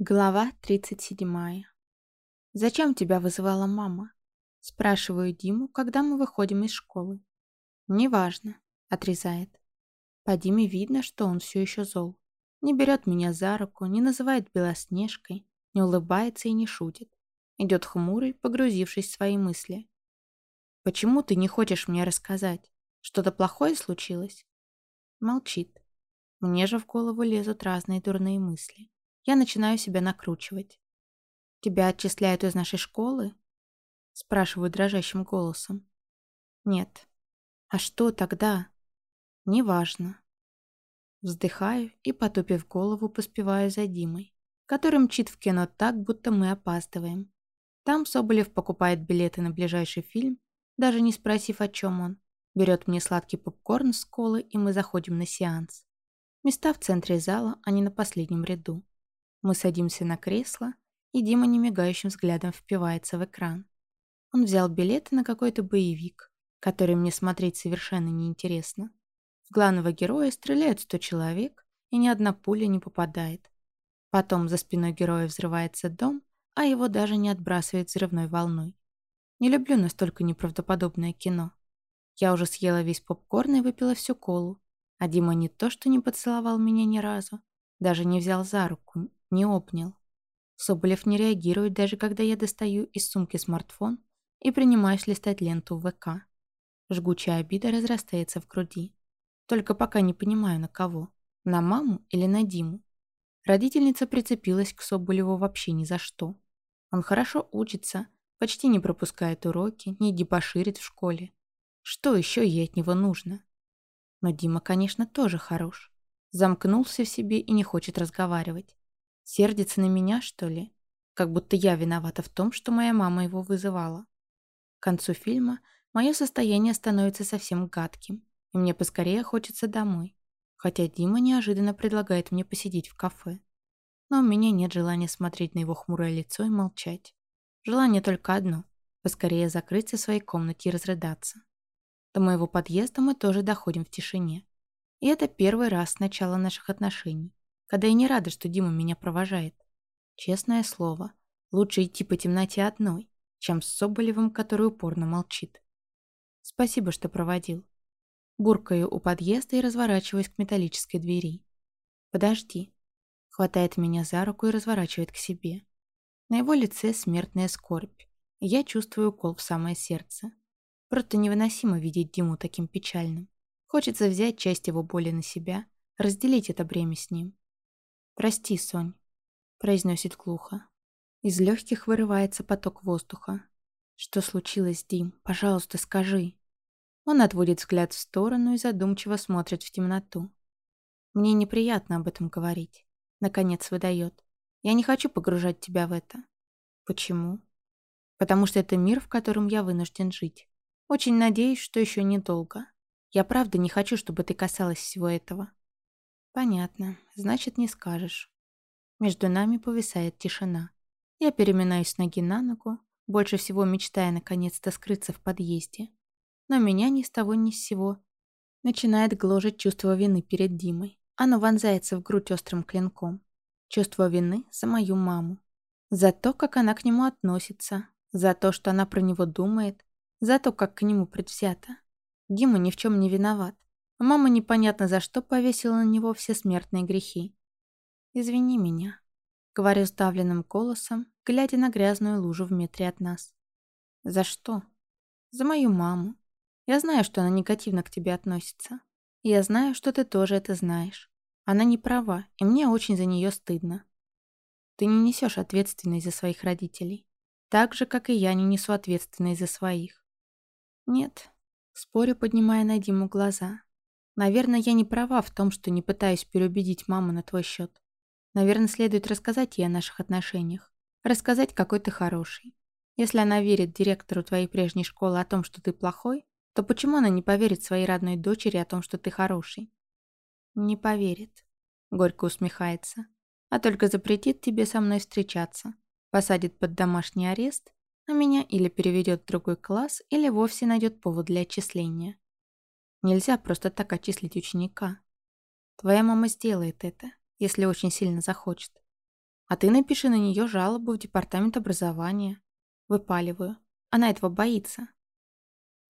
Глава 37. «Зачем тебя вызывала мама?» Спрашиваю Диму, когда мы выходим из школы. «Неважно», — отрезает. По Диме видно, что он все еще зол. Не берет меня за руку, не называет Белоснежкой, не улыбается и не шутит. Идет хмурый, погрузившись в свои мысли. «Почему ты не хочешь мне рассказать? Что-то плохое случилось?» Молчит. Мне же в голову лезут разные дурные мысли. Я начинаю себя накручивать. «Тебя отчисляют из нашей школы?» Спрашиваю дрожащим голосом. «Нет». «А что тогда?» «Неважно». Вздыхаю и, потупив голову, поспеваю за Димой, который мчит в кино так, будто мы опаздываем. Там Соболев покупает билеты на ближайший фильм, даже не спросив, о чем он. Берет мне сладкий попкорн с колы, и мы заходим на сеанс. Места в центре зала, а не на последнем ряду. Мы садимся на кресло, и Дима немигающим взглядом впивается в экран. Он взял билеты на какой-то боевик, который мне смотреть совершенно неинтересно. В главного героя стреляют сто человек, и ни одна пуля не попадает. Потом за спиной героя взрывается дом, а его даже не отбрасывает взрывной волной. Не люблю настолько неправдоподобное кино. Я уже съела весь попкорн и выпила всю колу, а Дима не то что не поцеловал меня ни разу, даже не взял за руку, не обнял. Соболев не реагирует, даже когда я достаю из сумки смартфон и принимаюсь листать ленту в ВК. Жгучая обида разрастается в груди. Только пока не понимаю, на кого. На маму или на Диму. Родительница прицепилась к Соболеву вообще ни за что. Он хорошо учится, почти не пропускает уроки, не дебоширит в школе. Что еще ей от него нужно? Но Дима, конечно, тоже хорош. Замкнулся в себе и не хочет разговаривать. Сердится на меня, что ли? Как будто я виновата в том, что моя мама его вызывала. К концу фильма мое состояние становится совсем гадким, и мне поскорее хочется домой. Хотя Дима неожиданно предлагает мне посидеть в кафе. Но у меня нет желания смотреть на его хмурое лицо и молчать. Желание только одно – поскорее закрыться в своей комнате и разрыдаться. До моего подъезда мы тоже доходим в тишине. И это первый раз с начала наших отношений когда я не рада, что Дима меня провожает. Честное слово, лучше идти по темноте одной, чем с Соболевым, который упорно молчит. Спасибо, что проводил. Буркаю у подъезда и разворачиваюсь к металлической двери. Подожди. Хватает меня за руку и разворачивает к себе. На его лице смертная скорбь, я чувствую укол в самое сердце. Просто невыносимо видеть Диму таким печальным. Хочется взять часть его боли на себя, разделить это бремя с ним. «Прости, Сонь», — произносит глухо. Из легких вырывается поток воздуха. «Что случилось, Дим? Пожалуйста, скажи». Он отводит взгляд в сторону и задумчиво смотрит в темноту. «Мне неприятно об этом говорить», — наконец выдает. «Я не хочу погружать тебя в это». «Почему?» «Потому что это мир, в котором я вынужден жить. Очень надеюсь, что еще недолго. Я правда не хочу, чтобы ты касалась всего этого. Понятно. Значит, не скажешь. Между нами повисает тишина. Я переминаюсь ноги на ногу, больше всего мечтая наконец-то скрыться в подъезде. Но меня ни с того ни с сего начинает гложить чувство вины перед Димой. Оно вонзается в грудь острым клинком. Чувство вины за мою маму. За то, как она к нему относится. За то, что она про него думает. За то, как к нему предвзято. Дима ни в чем не виноват. Мама непонятно за что повесила на него все смертные грехи. «Извини меня», — говорю сдавленным голосом, глядя на грязную лужу в метре от нас. «За что?» «За мою маму. Я знаю, что она негативно к тебе относится. Я знаю, что ты тоже это знаешь. Она не права, и мне очень за нее стыдно. Ты не несешь ответственность за своих родителей. Так же, как и я не несу ответственность за своих. Нет, спорю, поднимая на Диму глаза. Наверное, я не права в том, что не пытаюсь переубедить маму на твой счет. Наверное, следует рассказать ей о наших отношениях. Рассказать, какой ты хороший. Если она верит директору твоей прежней школы о том, что ты плохой, то почему она не поверит своей родной дочери о том, что ты хороший? Не поверит. Горько усмехается. А только запретит тебе со мной встречаться. Посадит под домашний арест, а меня или переведет в другой класс, или вовсе найдет повод для отчисления. Нельзя просто так отчислить ученика. Твоя мама сделает это, если очень сильно захочет. А ты напиши на нее жалобу в департамент образования. Выпаливаю. Она этого боится.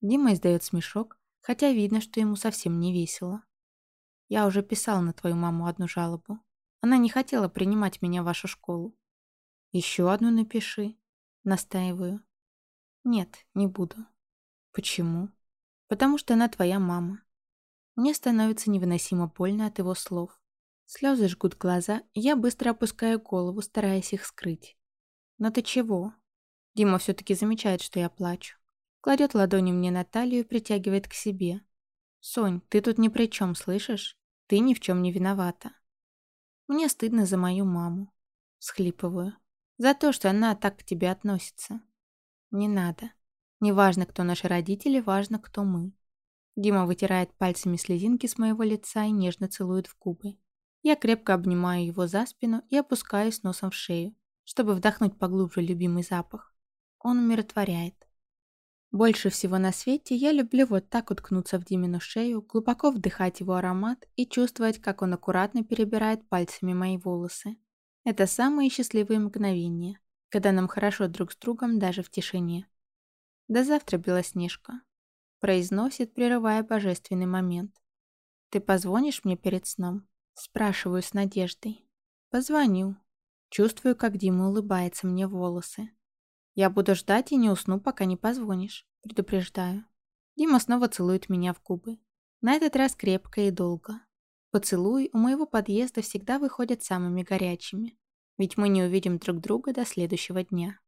Дима издает смешок, хотя видно, что ему совсем не весело. Я уже писал на твою маму одну жалобу. Она не хотела принимать меня в вашу школу. Еще одну напиши. Настаиваю. Нет, не буду. Почему? Потому что она твоя мама. Мне становится невыносимо больно от его слов. Слезы жгут глаза, и я быстро опускаю голову, стараясь их скрыть. Но ты чего? Дима все-таки замечает, что я плачу. Кладет ладони мне на талию и притягивает к себе. «Сонь, ты тут ни при чем, слышишь? Ты ни в чем не виновата». Мне стыдно за мою маму. Схлипываю. За то, что она так к тебе относится. Не надо. Не важно, кто наши родители, важно, кто мы. Дима вытирает пальцами слезинки с моего лица и нежно целует в губы. Я крепко обнимаю его за спину и опускаюсь носом в шею, чтобы вдохнуть поглубже любимый запах. Он умиротворяет. Больше всего на свете я люблю вот так уткнуться в Димину шею, глубоко вдыхать его аромат и чувствовать, как он аккуратно перебирает пальцами мои волосы. Это самые счастливые мгновения, когда нам хорошо друг с другом даже в тишине. До завтра, Белоснежка произносит, прерывая божественный момент. «Ты позвонишь мне перед сном?» Спрашиваю с надеждой. «Позвоню». Чувствую, как Дима улыбается мне в волосы. «Я буду ждать и не усну, пока не позвонишь», предупреждаю. Дима снова целует меня в губы. На этот раз крепко и долго. Поцелуи у моего подъезда всегда выходят самыми горячими, ведь мы не увидим друг друга до следующего дня.